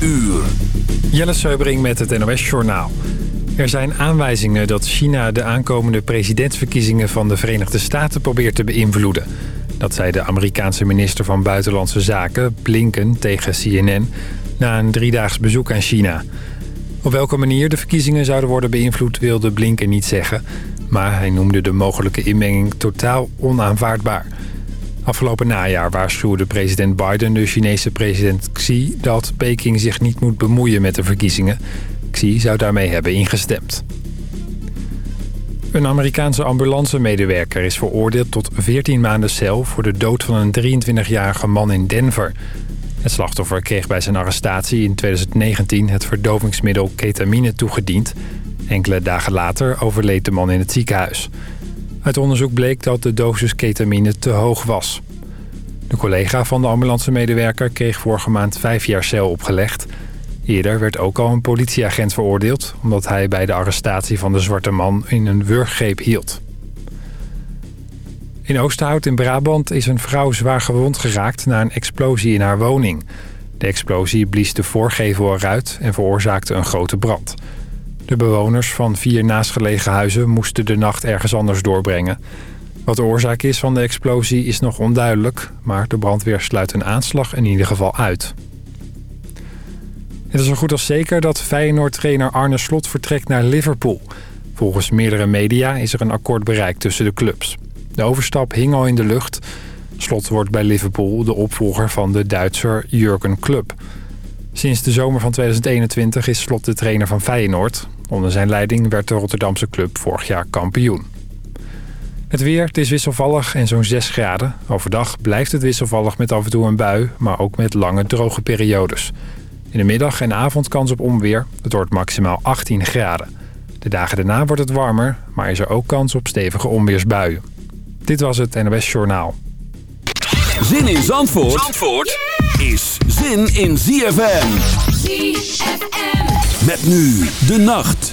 uur. Jelle Seubering met het NOS Journaal. Er zijn aanwijzingen dat China de aankomende presidentsverkiezingen van de Verenigde Staten probeert te beïnvloeden. Dat zei de Amerikaanse minister van Buitenlandse Zaken, Blinken, tegen CNN... na een driedaags bezoek aan China. Op welke manier de verkiezingen zouden worden beïnvloed wilde Blinken niet zeggen... maar hij noemde de mogelijke inmenging totaal onaanvaardbaar... Afgelopen najaar waarschuwde president Biden de Chinese president Xi... dat Peking zich niet moet bemoeien met de verkiezingen. Xi zou daarmee hebben ingestemd. Een Amerikaanse ambulancemedewerker is veroordeeld tot 14 maanden cel... voor de dood van een 23-jarige man in Denver. Het slachtoffer kreeg bij zijn arrestatie in 2019 het verdovingsmiddel ketamine toegediend. Enkele dagen later overleed de man in het ziekenhuis. Uit onderzoek bleek dat de dosis ketamine te hoog was. De collega van de ambulancemedewerker kreeg vorige maand vijf jaar cel opgelegd. Eerder werd ook al een politieagent veroordeeld... omdat hij bij de arrestatie van de zwarte man in een wurggreep hield. In Oosterhout in Brabant is een vrouw zwaar gewond geraakt... na een explosie in haar woning. De explosie blies de voorgevel eruit en veroorzaakte een grote brand... De bewoners van vier naastgelegen huizen moesten de nacht ergens anders doorbrengen. Wat de oorzaak is van de explosie is nog onduidelijk... maar de brandweer sluit een aanslag in ieder geval uit. Het is zo goed als zeker dat Feyenoord-trainer Arne Slot vertrekt naar Liverpool. Volgens meerdere media is er een akkoord bereikt tussen de clubs. De overstap hing al in de lucht. Slot wordt bij Liverpool de opvolger van de Duitser Jurgen Klopp... Sinds de zomer van 2021 is Slot de trainer van Feyenoord. Onder zijn leiding werd de Rotterdamse club vorig jaar kampioen. Het weer, het is wisselvallig en zo'n 6 graden. Overdag blijft het wisselvallig met af en toe een bui, maar ook met lange droge periodes. In de middag en avond kans op onweer. Het wordt maximaal 18 graden. De dagen daarna wordt het warmer, maar is er ook kans op stevige onweersbuien. Dit was het NOS Journaal. Zin in Zandvoort, Zandvoort is zin in ZFM. ZFM. Met nu de nacht.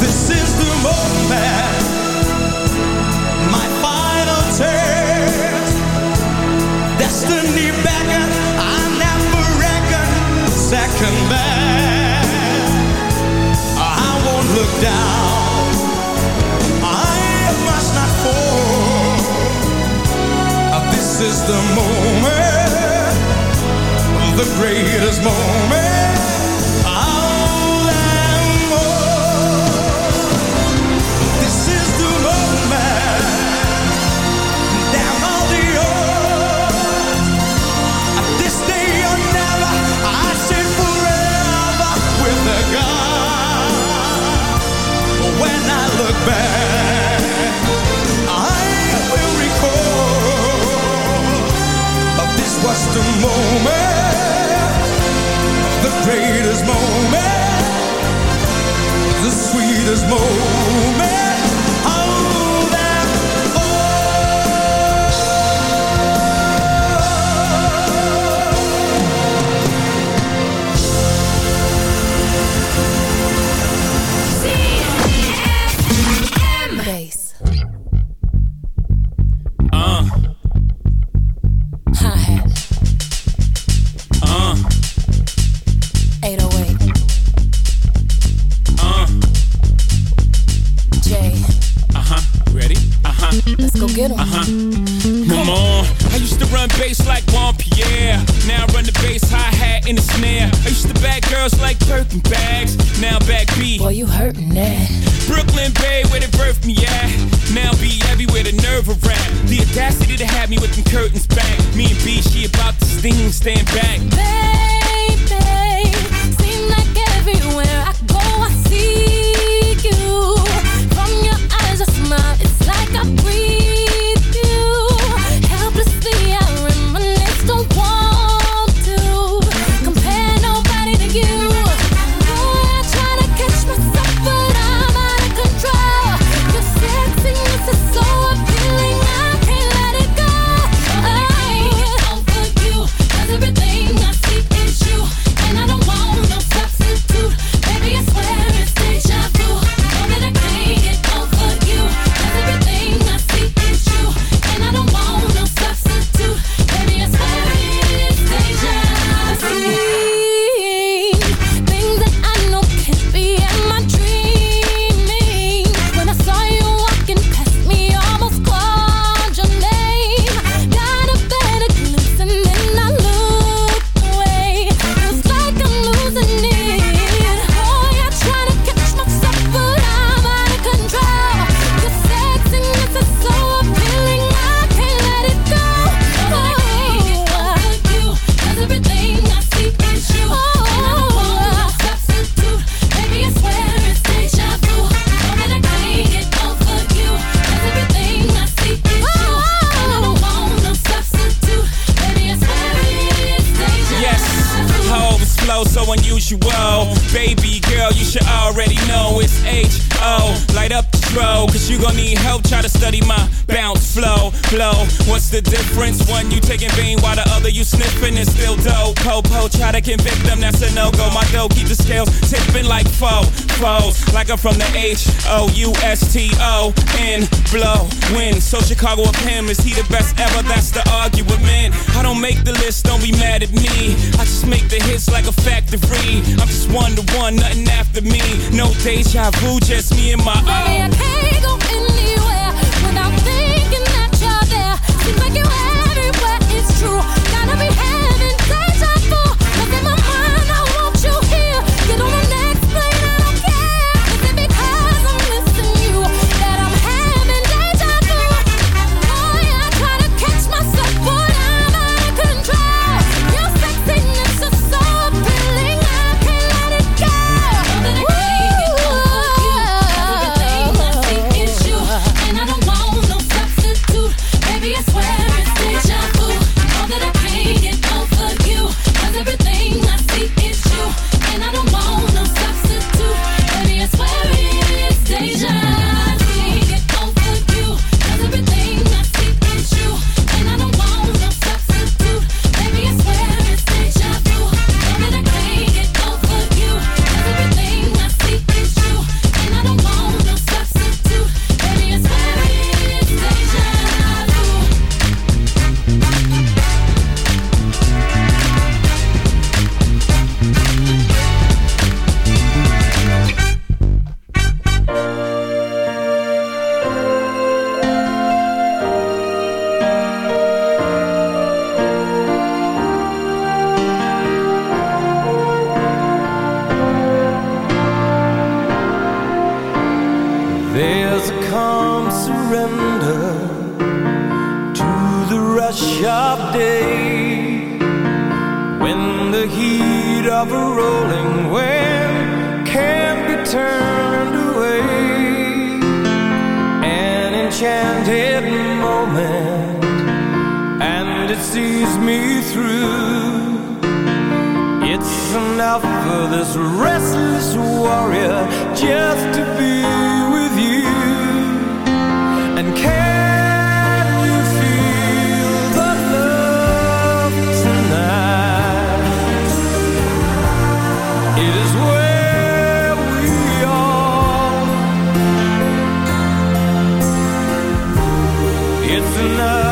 This is the moment, my final. Destiny beckon, I never reckon second. I won't look down I must not fall. This is the moment, the greatest moment From the H O U S T O N blow. Win. So Chicago up him is he It's enough.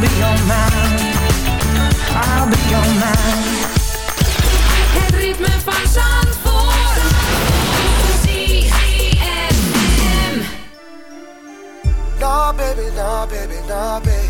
Be your man. I'll be your man. Het ritme van Zandvoort. ZFM. No, baby, no, baby, no, baby.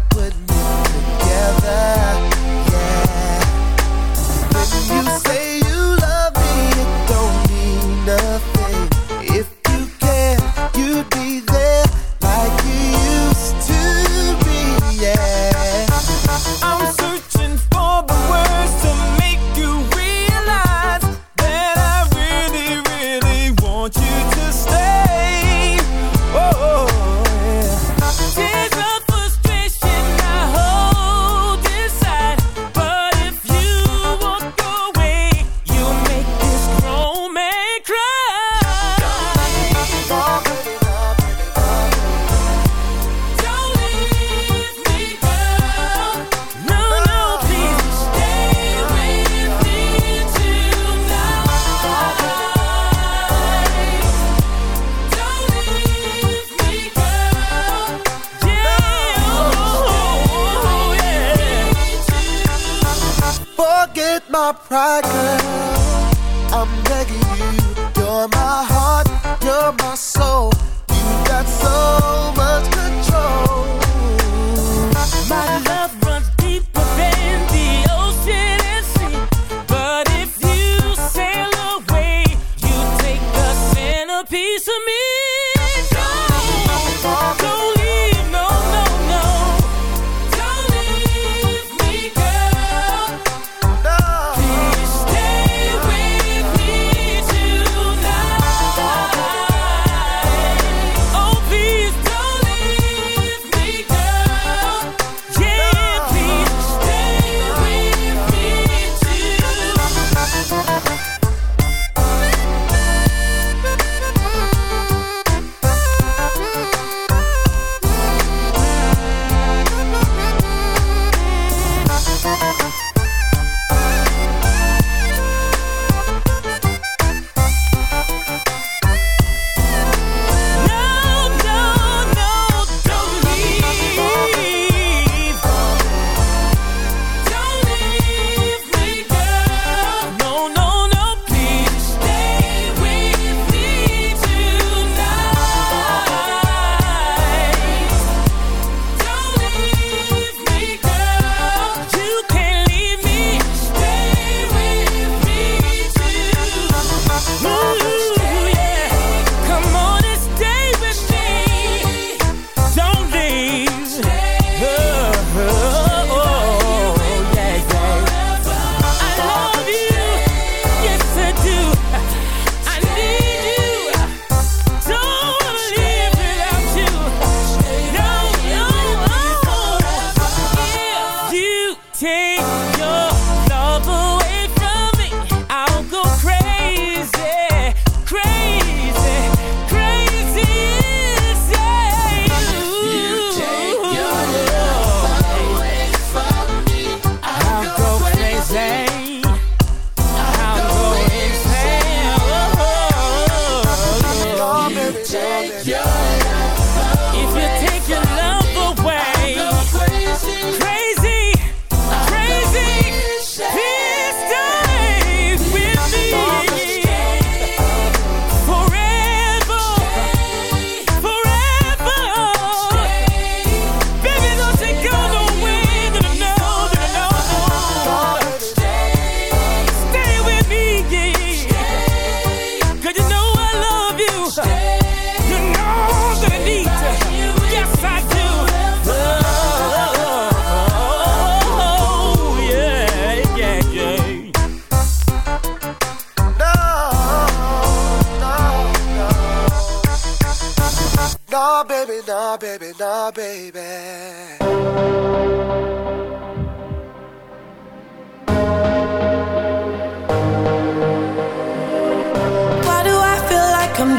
nah, baby, nah, baby.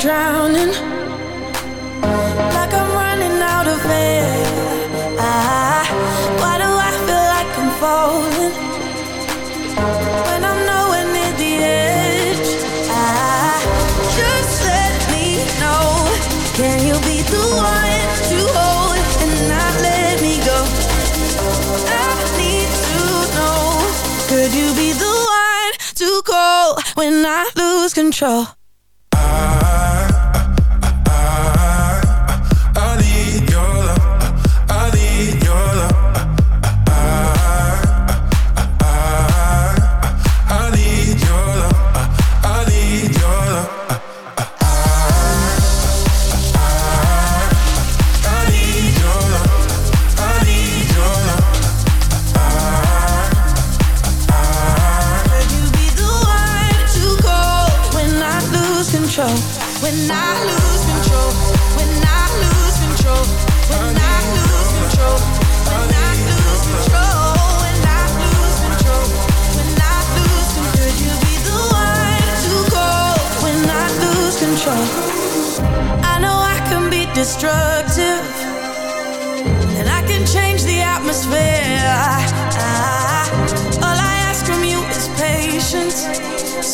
drowning I lose control. I.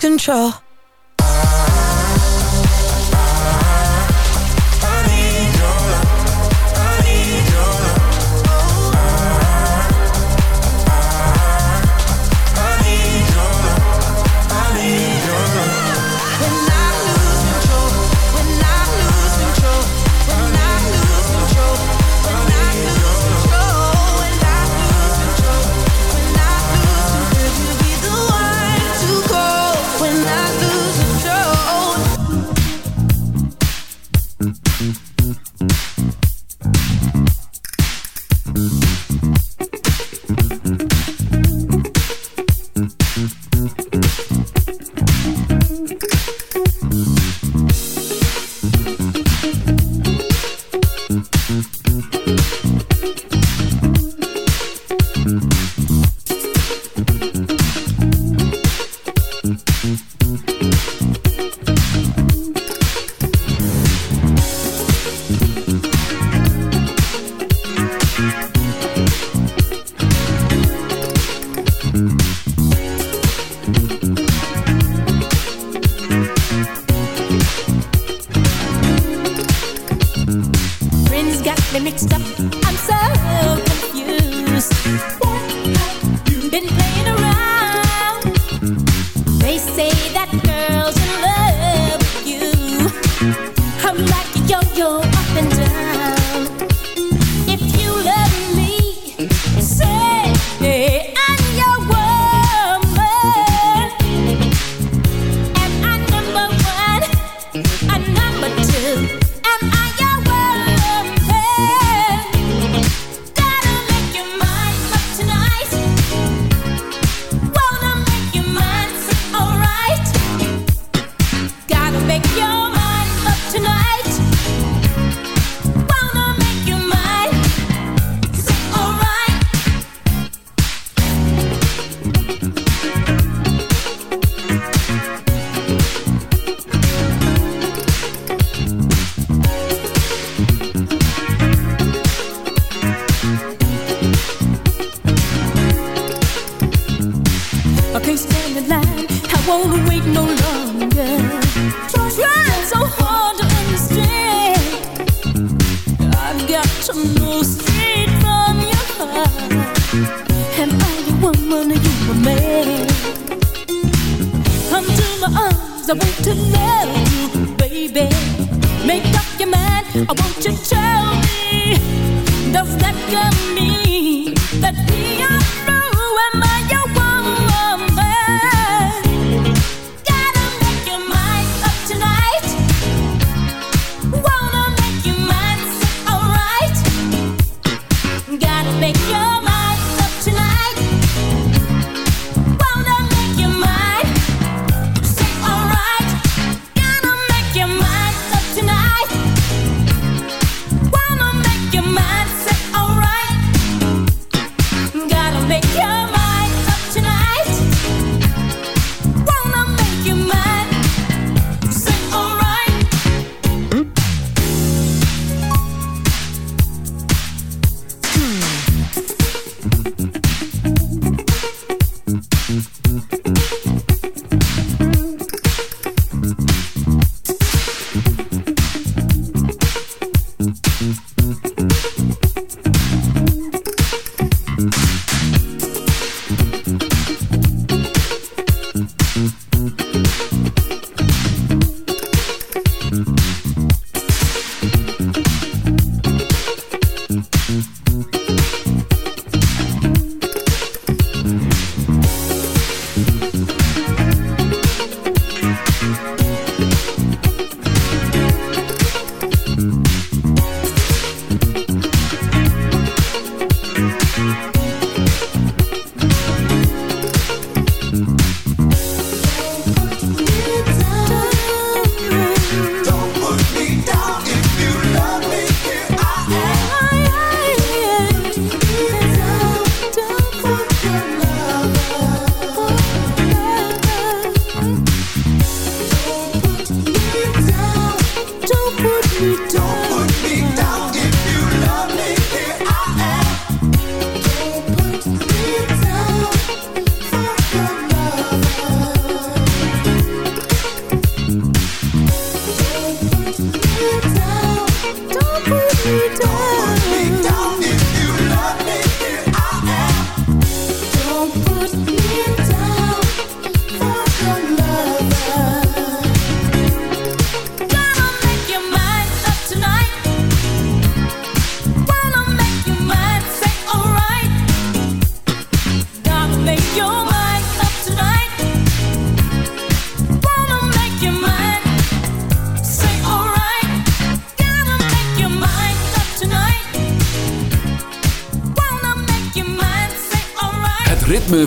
control.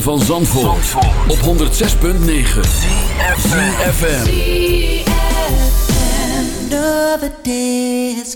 van Zandvoort, op 106.9 FM. Another day has